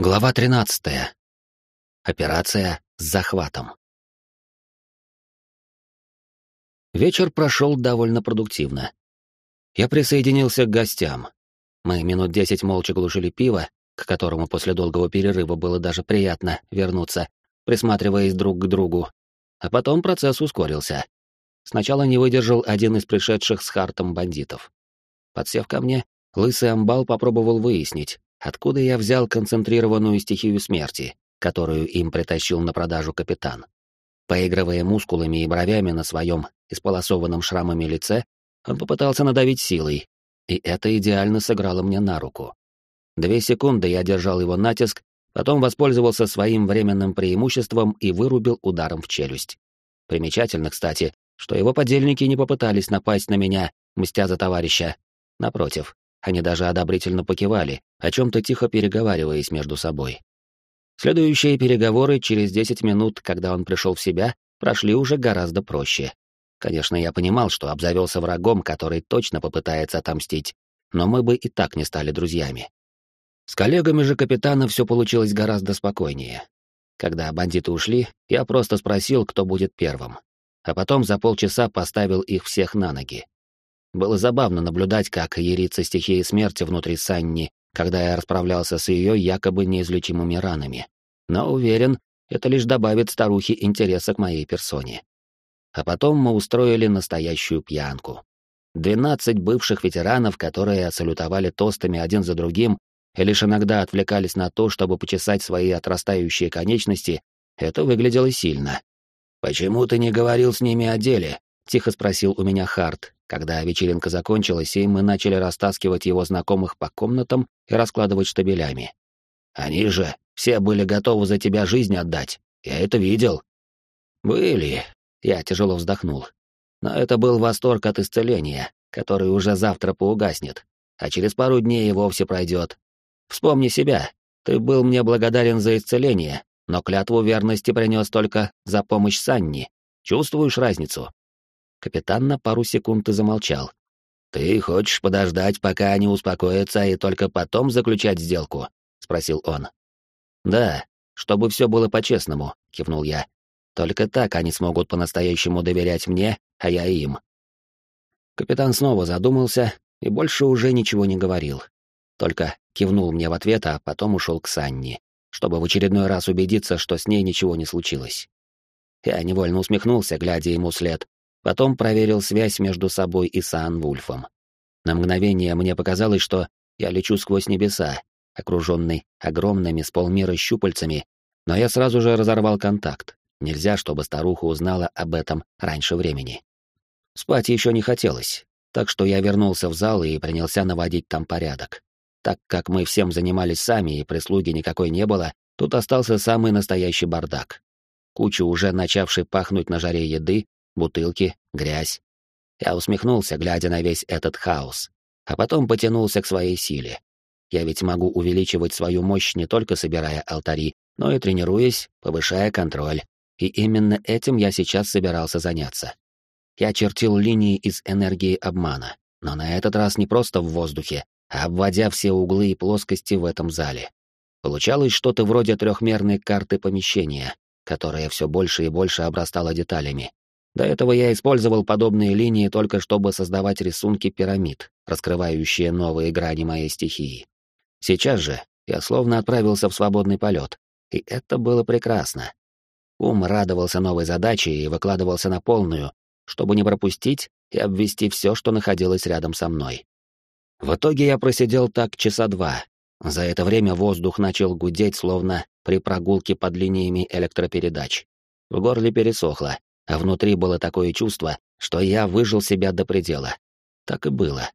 Глава 13. Операция с захватом. Вечер прошел довольно продуктивно. Я присоединился к гостям. Мы минут десять молча глушили пиво, к которому после долгого перерыва было даже приятно вернуться, присматриваясь друг к другу. А потом процесс ускорился. Сначала не выдержал один из пришедших с Хартом бандитов. Подсев ко мне, лысый амбал попробовал выяснить, откуда я взял концентрированную стихию смерти, которую им притащил на продажу капитан. Поигрывая мускулами и бровями на своем исполосованном шрамами лице, он попытался надавить силой, и это идеально сыграло мне на руку. Две секунды я держал его натиск, потом воспользовался своим временным преимуществом и вырубил ударом в челюсть. Примечательно, кстати, что его подельники не попытались напасть на меня, мстя за товарища. Напротив, они даже одобрительно покивали, о чем-то тихо переговариваясь между собой. Следующие переговоры через 10 минут, когда он пришел в себя, прошли уже гораздо проще. Конечно, я понимал, что обзавелся врагом, который точно попытается отомстить, но мы бы и так не стали друзьями. С коллегами же капитана все получилось гораздо спокойнее. Когда бандиты ушли, я просто спросил, кто будет первым. А потом за полчаса поставил их всех на ноги. Было забавно наблюдать, как ярится стихия смерти внутри Санни, когда я расправлялся с ее якобы неизлечимыми ранами. Но уверен, это лишь добавит старухе интереса к моей персоне. А потом мы устроили настоящую пьянку. Двенадцать бывших ветеранов, которые салютовали тостами один за другим и лишь иногда отвлекались на то, чтобы почесать свои отрастающие конечности, это выглядело сильно. «Почему ты не говорил с ними о деле?» — тихо спросил у меня Харт, когда вечеринка закончилась, и мы начали растаскивать его знакомых по комнатам и раскладывать штабелями. «Они же все были готовы за тебя жизнь отдать. Я это видел». «Были», — я тяжело вздохнул. «Но это был восторг от исцеления, который уже завтра поугаснет, а через пару дней и вовсе пройдет. Вспомни себя. Ты был мне благодарен за исцеление, но клятву верности принес только за помощь Санни. Чувствуешь разницу?» Капитан на пару секунд и замолчал. «Ты хочешь подождать, пока они успокоятся, и только потом заключать сделку?» — спросил он. «Да, чтобы все было по-честному», — кивнул я. «Только так они смогут по-настоящему доверять мне, а я им». Капитан снова задумался и больше уже ничего не говорил. Только кивнул мне в ответ, а потом ушел к Санни, чтобы в очередной раз убедиться, что с ней ничего не случилось. Я невольно усмехнулся, глядя ему вслед, Потом проверил связь между собой и Сан-Вульфом. На мгновение мне показалось, что я лечу сквозь небеса, окруженный огромными с полмира щупальцами, но я сразу же разорвал контакт. Нельзя, чтобы старуха узнала об этом раньше времени. Спать еще не хотелось, так что я вернулся в зал и принялся наводить там порядок. Так как мы всем занимались сами и прислуги никакой не было, тут остался самый настоящий бардак. Куча уже начавшей пахнуть на жаре еды бутылки, грязь. Я усмехнулся, глядя на весь этот хаос, а потом потянулся к своей силе. Я ведь могу увеличивать свою мощь не только собирая алтари, но и тренируясь, повышая контроль. И именно этим я сейчас собирался заняться. Я чертил линии из энергии обмана, но на этот раз не просто в воздухе, а обводя все углы и плоскости в этом зале. Получалось что-то вроде трехмерной карты помещения, которая все больше и больше обрастала деталями, до этого я использовал подобные линии только чтобы создавать рисунки пирамид, раскрывающие новые грани моей стихии. Сейчас же я словно отправился в свободный полет, и это было прекрасно. Ум радовался новой задаче и выкладывался на полную, чтобы не пропустить и обвести все, что находилось рядом со мной. В итоге я просидел так часа два. За это время воздух начал гудеть, словно при прогулке под линиями электропередач. В горле пересохло, а внутри было такое чувство, что я выжил себя до предела. Так и было.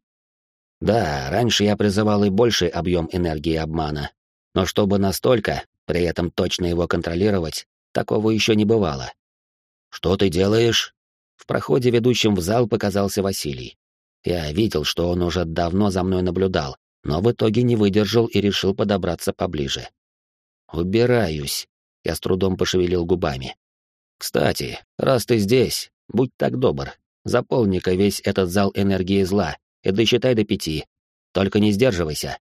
Да, раньше я призывал и больший объем энергии обмана, но чтобы настолько, при этом точно его контролировать, такого еще не бывало. «Что ты делаешь?» В проходе, ведущем в зал, показался Василий. Я видел, что он уже давно за мной наблюдал, но в итоге не выдержал и решил подобраться поближе. «Убираюсь», — я с трудом пошевелил губами. Кстати, раз ты здесь, будь так добр, заполни-ка весь этот зал энергии зла и досчитай до пяти. Только не сдерживайся.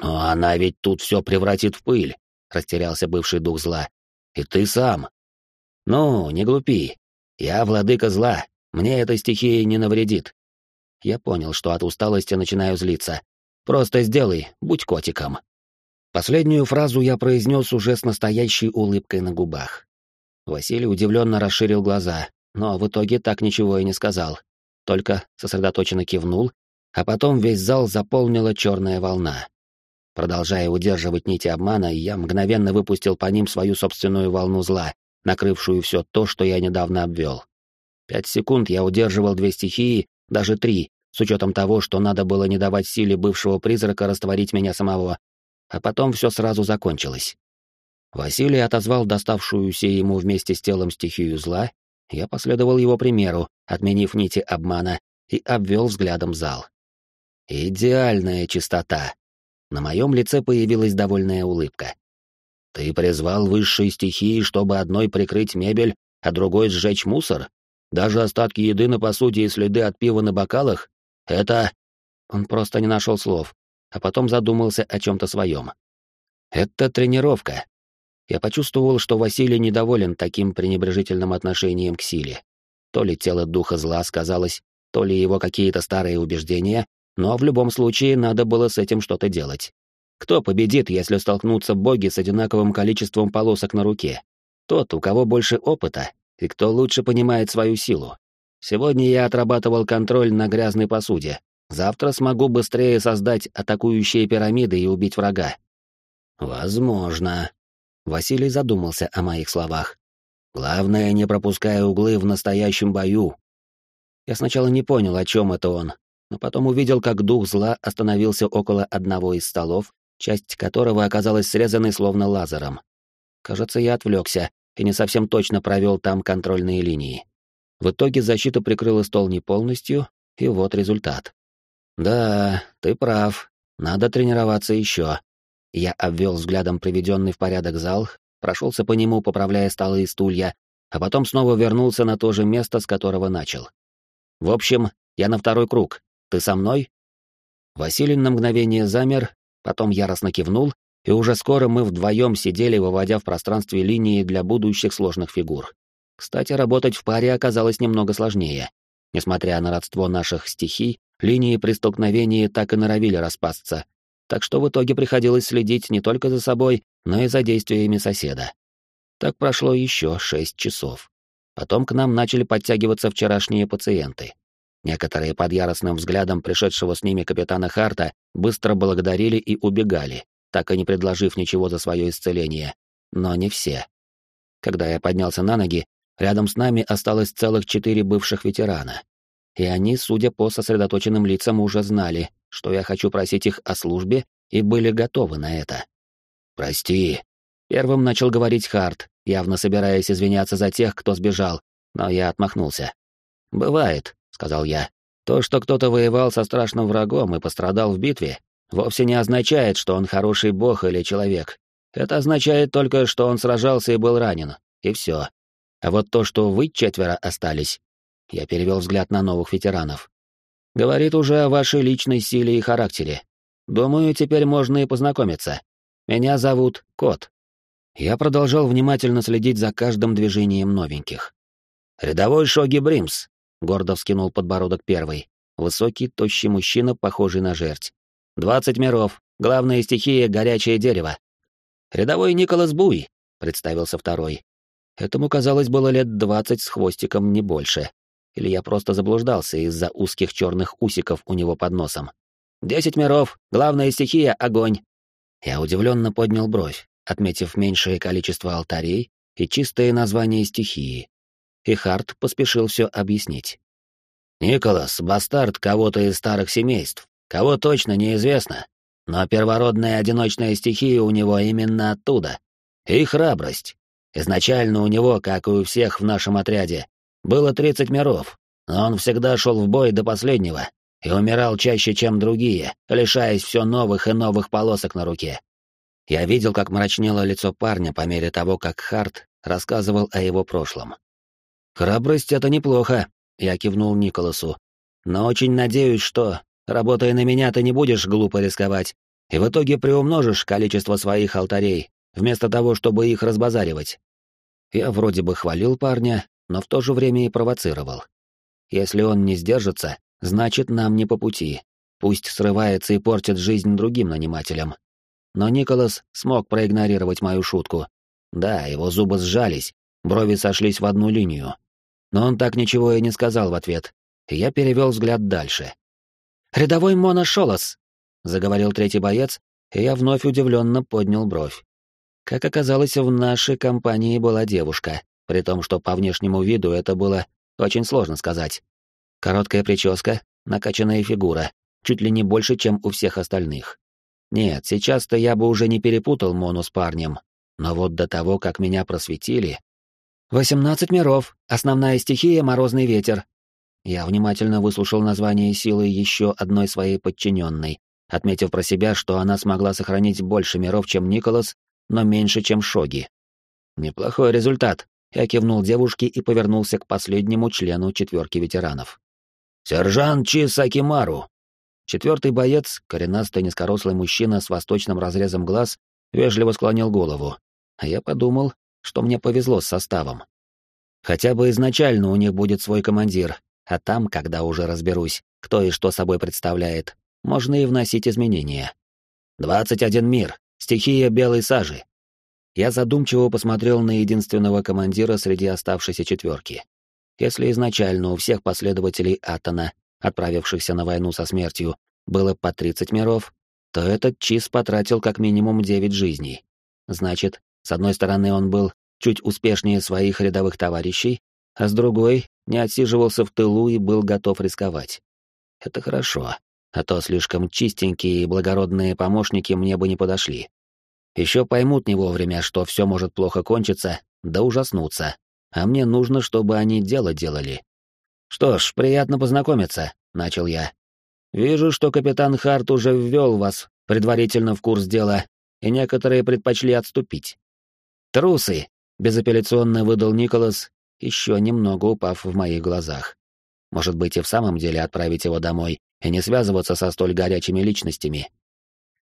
«Но она ведь тут все превратит в пыль», — растерялся бывший дух зла. «И ты сам». «Ну, не глупи. Я владыка зла, мне эта стихия не навредит». Я понял, что от усталости начинаю злиться. «Просто сделай, будь котиком». Последнюю фразу я произнес уже с настоящей улыбкой на губах. Василий удивленно расширил глаза, но в итоге так ничего и не сказал, только сосредоточенно кивнул, а потом весь зал заполнила черная волна. Продолжая удерживать нити обмана, я мгновенно выпустил по ним свою собственную волну зла, накрывшую все то, что я недавно обвел. Пять секунд я удерживал две стихии, даже три, с учетом того, что надо было не давать силе бывшего призрака растворить меня самого, а потом все сразу закончилось. Василий отозвал доставшуюся ему вместе с телом стихию зла, я последовал его примеру, отменив нити обмана, и обвел взглядом зал. Идеальная чистота. На моем лице появилась довольная улыбка. Ты призвал высшие стихии, чтобы одной прикрыть мебель, а другой сжечь мусор? Даже остатки еды на посуде и следы от пива на бокалах? Это... Он просто не нашел слов а потом задумался о чем-то своем. Это тренировка. Я почувствовал, что Василий недоволен таким пренебрежительным отношением к силе. То ли тело духа зла сказалось, то ли его какие-то старые убеждения, но в любом случае надо было с этим что-то делать. Кто победит, если столкнутся боги с одинаковым количеством полосок на руке? Тот, у кого больше опыта, и кто лучше понимает свою силу. Сегодня я отрабатывал контроль на грязной посуде, Завтра смогу быстрее создать атакующие пирамиды и убить врага. Возможно. Василий задумался о моих словах. Главное, не пропуская углы в настоящем бою. Я сначала не понял, о чем это он, но потом увидел, как дух зла остановился около одного из столов, часть которого оказалась срезанной словно лазером. Кажется, я отвлекся и не совсем точно провел там контрольные линии. В итоге защита прикрыла стол не полностью, и вот результат. «Да, ты прав. Надо тренироваться еще». Я обвел взглядом приведенный в порядок зал, прошелся по нему, поправляя столы и стулья, а потом снова вернулся на то же место, с которого начал. «В общем, я на второй круг. Ты со мной?» Василий на мгновение замер, потом яростно кивнул, и уже скоро мы вдвоем сидели, выводя в пространстве линии для будущих сложных фигур. Кстати, работать в паре оказалось немного сложнее. Несмотря на родство наших стихий, линии при столкновении так и норовили распасться, так что в итоге приходилось следить не только за собой, но и за действиями соседа. Так прошло еще шесть часов. Потом к нам начали подтягиваться вчерашние пациенты. Некоторые под яростным взглядом пришедшего с ними капитана Харта быстро благодарили и убегали, так и не предложив ничего за свое исцеление. Но не все. Когда я поднялся на ноги, рядом с нами осталось целых четыре бывших ветерана и они, судя по сосредоточенным лицам, уже знали, что я хочу просить их о службе, и были готовы на это. «Прости», — первым начал говорить Харт, явно собираясь извиняться за тех, кто сбежал, но я отмахнулся. «Бывает», — сказал я. «То, что кто-то воевал со страшным врагом и пострадал в битве, вовсе не означает, что он хороший бог или человек. Это означает только, что он сражался и был ранен, и все. А вот то, что вы четверо остались, я перевел взгляд на новых ветеранов. Говорит уже о вашей личной силе и характере. Думаю, теперь можно и познакомиться. Меня зовут Кот. Я продолжал внимательно следить за каждым движением новеньких. Рядовой Шоги Бримс, гордо вскинул подбородок первый. Высокий, тощий мужчина, похожий на жерть. Двадцать миров. Главная стихия — горячее дерево. Рядовой Николас Буй, представился второй. Этому, казалось, было лет двадцать с хвостиком, не больше. Или я просто заблуждался из-за узких черных усиков у него под носом. «Десять миров! Главная стихия — огонь!» Я удивленно поднял бровь, отметив меньшее количество алтарей и чистое название стихии. И Харт поспешил все объяснить. «Николас — бастард кого-то из старых семейств, кого точно неизвестно, но первородная одиночная стихия у него именно оттуда. И храбрость. Изначально у него, как и у всех в нашем отряде, было 30 миров, но он всегда шел в бой до последнего и умирал чаще, чем другие, лишаясь все новых и новых полосок на руке. Я видел, как мрачнело лицо парня по мере того, как Харт рассказывал о его прошлом. «Храбрость — это неплохо», — я кивнул Николасу. «Но очень надеюсь, что, работая на меня, ты не будешь глупо рисковать, и в итоге приумножишь количество своих алтарей, вместо того, чтобы их разбазаривать. Я вроде бы хвалил парня, но в то же время и провоцировал. Если он не сдержится, значит, нам не по пути. Пусть срывается и портит жизнь другим нанимателям. Но Николас смог проигнорировать мою шутку. Да, его зубы сжались, брови сошлись в одну линию. Но он так ничего и не сказал в ответ, я перевел взгляд дальше. «Рядовой Мона Шолос!» — заговорил третий боец, и я вновь удивленно поднял бровь. Как оказалось, в нашей компании была девушка, при том, что по внешнему виду это было очень сложно сказать. Короткая прическа, накачанная фигура, чуть ли не больше, чем у всех остальных. Нет, сейчас-то я бы уже не перепутал Мону с парнем, но вот до того, как меня просветили... «Восемнадцать миров, основная стихия — морозный ветер». Я внимательно выслушал название силы еще одной своей подчиненной, отметив про себя, что она смогла сохранить больше миров, чем Николас, но меньше, чем Шоги. Неплохой результат. Я кивнул девушке и повернулся к последнему члену четверки ветеранов. «Сержант Чисакимару!» Четвертый боец, коренастый низкорослый мужчина с восточным разрезом глаз, вежливо склонил голову, а я подумал, что мне повезло с составом. Хотя бы изначально у них будет свой командир, а там, когда уже разберусь, кто и что собой представляет, можно и вносить изменения. «Двадцать один мир, стихия белой сажи». Я задумчиво посмотрел на единственного командира среди оставшейся четверки. Если изначально у всех последователей Атона отправившихся на войну со смертью, было по 30 миров, то этот Чиз потратил как минимум 9 жизней. Значит, с одной стороны он был чуть успешнее своих рядовых товарищей, а с другой не отсиживался в тылу и был готов рисковать. Это хорошо, а то слишком чистенькие и благородные помощники мне бы не подошли. Еще поймут не вовремя, что все может плохо кончиться, да ужаснуться, а мне нужно, чтобы они дело делали, «Что ж, приятно познакомиться», — начал я. «Вижу, что капитан Харт уже ввел вас предварительно в курс дела, и некоторые предпочли отступить». «Трусы», — безапелляционно выдал Николас, еще немного упав в моих глазах. Может быть, и в самом деле отправить его домой и не связываться со столь горячими личностями.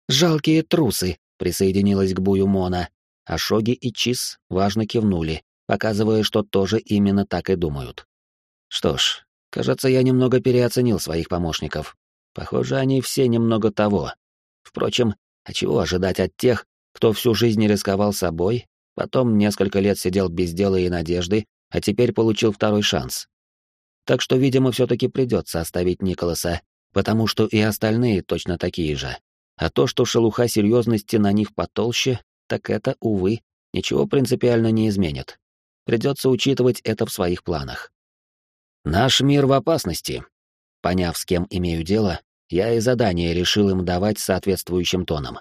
«Жалкие трусы», — присоединилась к бую Мона, а Шоги и Чиз важно кивнули, показывая, что тоже именно так и думают. Что ж, кажется, я немного переоценил своих помощников. Похоже, они все немного того. Впрочем, а чего ожидать от тех, кто всю жизнь рисковал собой, потом несколько лет сидел без дела и надежды, а теперь получил второй шанс. Так что, видимо, все-таки придется оставить Николаса, потому что и остальные точно такие же. А то, что шелуха серьезности на них потолще, так это, увы, ничего принципиально не изменит. Придется учитывать это в своих планах. Наш мир в опасности. Поняв, с кем имею дело, я и задание решил им давать соответствующим тоном.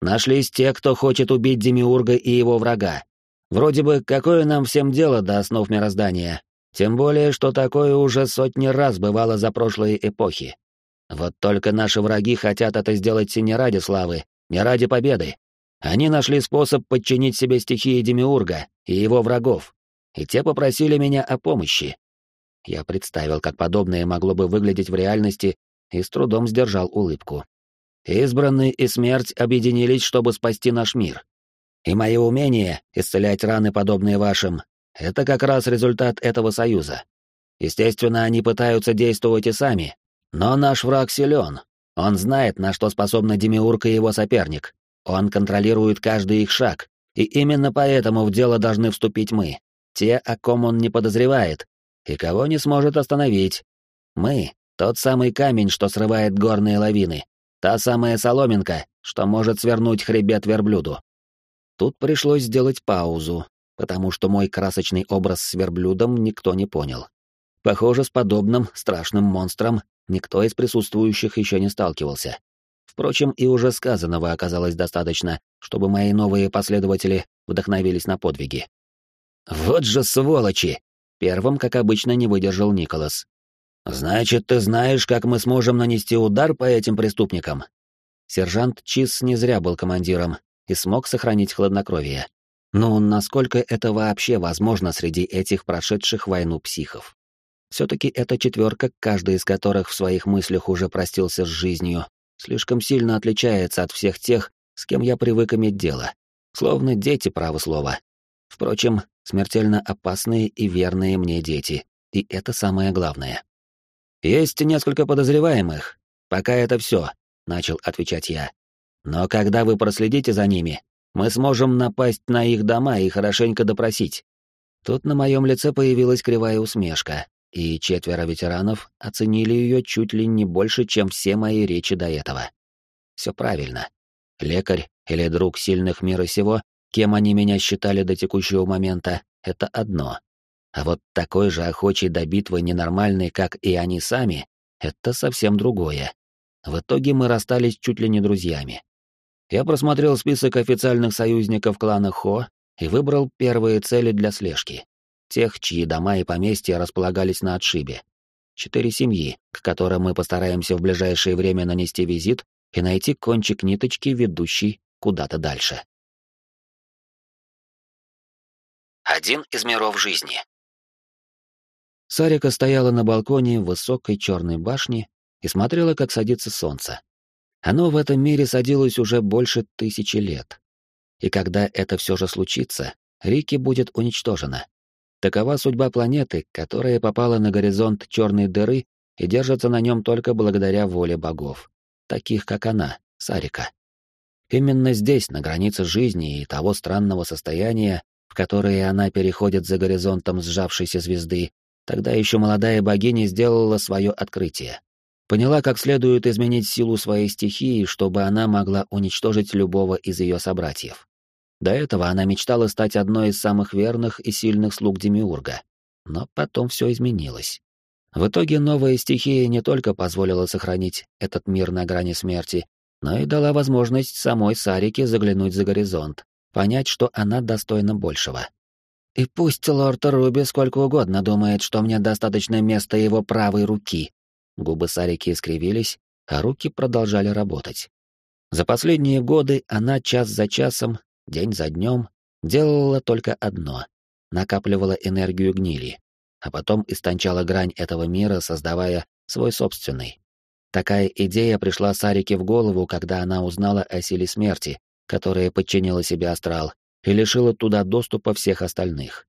Нашлись те, кто хочет убить Демиурга и его врага. Вроде бы, какое нам всем дело до основ мироздания? Тем более, что такое уже сотни раз бывало за прошлые эпохи. Вот только наши враги хотят это сделать не ради славы, не ради победы. Они нашли способ подчинить себе стихии Демиурга и его врагов, и те попросили меня о помощи. Я представил, как подобное могло бы выглядеть в реальности, и с трудом сдержал улыбку. Избранные и смерть объединились, чтобы спасти наш мир. И мое умение исцелять раны, подобные вашим, это как раз результат этого союза. Естественно, они пытаются действовать и сами, но наш враг силен. Он знает, на что способна Демиург и его соперник. Он контролирует каждый их шаг, и именно поэтому в дело должны вступить мы, те, о ком он не подозревает, и кого не сможет остановить. Мы — тот самый камень, что срывает горные лавины, та самая соломинка, что может свернуть хребет верблюду. Тут пришлось сделать паузу, потому что мой красочный образ с верблюдом никто не понял. Похоже, с подобным страшным монстром никто из присутствующих еще не сталкивался. Впрочем, и уже сказанного оказалось достаточно, чтобы мои новые последователи вдохновились на подвиги. «Вот же сволочи!» Первым, как обычно, не выдержал Николас. «Значит, ты знаешь, как мы сможем нанести удар по этим преступникам?» Сержант Чиз не зря был командиром и смог сохранить хладнокровие. Но насколько это вообще возможно среди этих прошедших войну психов? Все-таки это четверка, каждый из которых в своих мыслях уже простился с жизнью, слишком сильно отличается от всех тех, с кем я привык иметь дело. Словно дети, право слова. Впрочем, смертельно опасные и верные мне дети. И это самое главное. Есть несколько подозреваемых. Пока это все, начал отвечать я. Но когда вы проследите за ними, мы сможем напасть на их дома и хорошенько допросить. Тут на моем лице появилась кривая усмешка, и четверо ветеранов оценили ее чуть ли не больше, чем все мои речи до этого. Все правильно. Лекарь или друг сильных мира сего, кем они меня считали до текущего момента, это одно. А вот такой же охочий до битвы ненормальный, как и они сами, это совсем другое. В итоге мы расстались чуть ли не друзьями. Я просмотрел список официальных союзников клана Хо и выбрал первые цели для слежки. Тех, чьи дома и поместья располагались на отшибе. Четыре семьи, к которым мы постараемся в ближайшее время нанести визит и найти кончик ниточки, ведущий куда-то дальше. Один из миров жизни. Сарика стояла на балконе высокой черной башни и смотрела, как садится солнце. Оно в этом мире садилось уже больше тысячи лет. И когда это все же случится, Рики будет уничтожена. Такова судьба планеты, которая попала на горизонт черной дыры и держится на нем только благодаря воле богов, таких как она, Сарика. Именно здесь, на границе жизни и того странного состояния, в которое она переходит за горизонтом сжавшейся звезды, тогда еще молодая богиня сделала свое открытие. Поняла, как следует изменить силу своей стихии, чтобы она могла уничтожить любого из ее собратьев. До этого она мечтала стать одной из самых верных и сильных слуг Демиурга. Но потом все изменилось. В итоге новая стихия не только позволила сохранить этот мир на грани смерти, но и дала возможность самой Сарике заглянуть за горизонт, понять, что она достойна большего. И пусть лорд Руби сколько угодно думает, что мне достаточно места его правой руки. Губы Сарики искривились, а руки продолжали работать. За последние годы она час за часом день за днем, делала только одно — накапливала энергию гнили, а потом истончала грань этого мира, создавая свой собственный. Такая идея пришла Сарике в голову, когда она узнала о силе смерти, которая подчинила себе астрал, и лишила туда доступа всех остальных.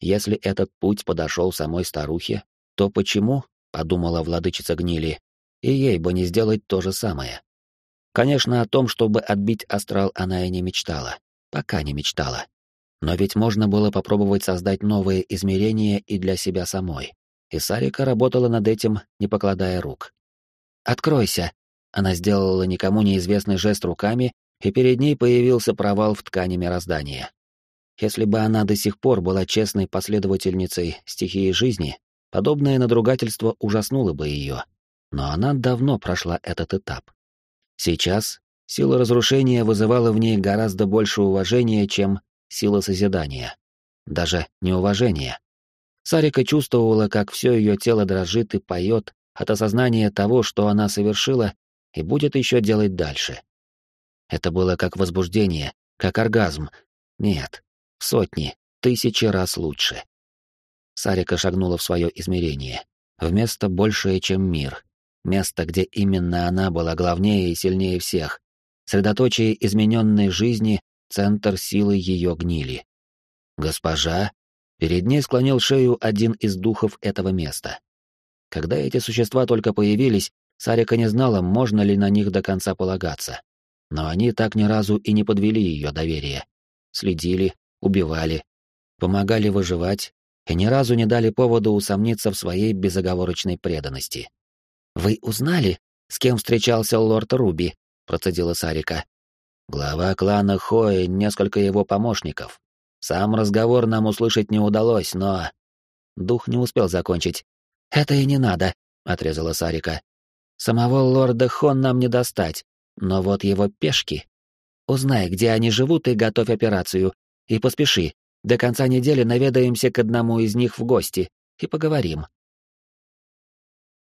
Если этот путь подошел самой старухе, то почему, подумала владычица гнили, и ей бы не сделать то же самое? Конечно, о том, чтобы отбить астрал, она и не мечтала. Пока не мечтала. Но ведь можно было попробовать создать новые измерения и для себя самой. И Сарика работала над этим, не покладая рук. «Откройся!» Она сделала никому неизвестный жест руками, и перед ней появился провал в ткани мироздания. Если бы она до сих пор была честной последовательницей стихии жизни, подобное надругательство ужаснуло бы ее. Но она давно прошла этот этап. Сейчас Сила разрушения вызывала в ней гораздо больше уважения, чем сила созидания. Даже неуважения. Сарика чувствовала, как все ее тело дрожит и поет от осознания того, что она совершила и будет еще делать дальше. Это было как возбуждение, как оргазм. Нет, сотни, тысячи раз лучше. Сарика шагнула в свое измерение, в место большее, чем мир, место, где именно она была главнее и сильнее всех, средоточие измененной жизни, центр силы ее гнили. Госпожа, перед ней склонил шею один из духов этого места. Когда эти существа только появились, Сарика не знала, можно ли на них до конца полагаться. Но они так ни разу и не подвели ее доверие. Следили, убивали, помогали выживать и ни разу не дали повода усомниться в своей безоговорочной преданности. «Вы узнали, с кем встречался лорд Руби?» Процедила Сарика. Глава клана Хо несколько его помощников. Сам разговор нам услышать не удалось, но... Дух не успел закончить. «Это и не надо», — отрезала Сарика. «Самого лорда Хон нам не достать, но вот его пешки. Узнай, где они живут, и готовь операцию. И поспеши. До конца недели наведаемся к одному из них в гости и поговорим.